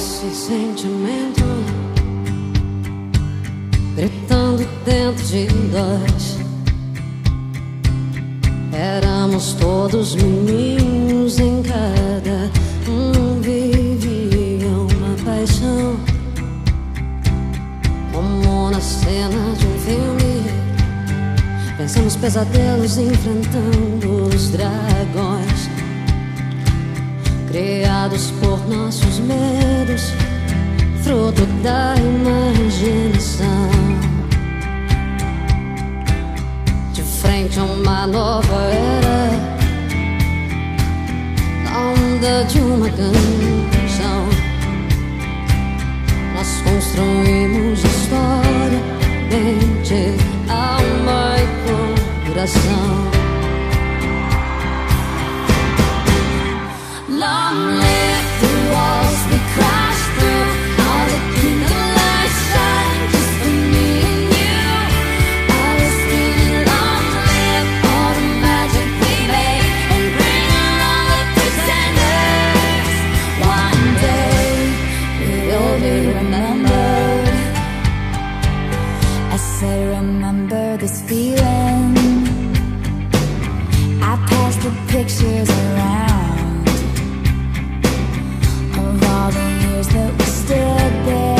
esse sentimento gritando dentro de nós. Éramos todos meninos em cada um vivia uma paixão, como na cena de um filme. Pensamos pesadelos enfrentando os dragões criados por nossos medos, fruto da imaginação. De frente a uma nova era, na onda de uma canção, nós construímos história, mente, alma e coração. I pass the pictures around of all the years that we stood there.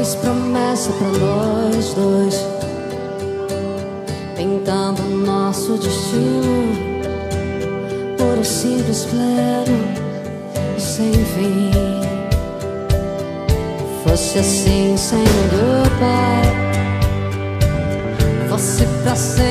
fez promessa pra nós dois. Pintando nosso destino Por um simples plano sem fim. Fosse assim sem Pai Fosse pra sempre.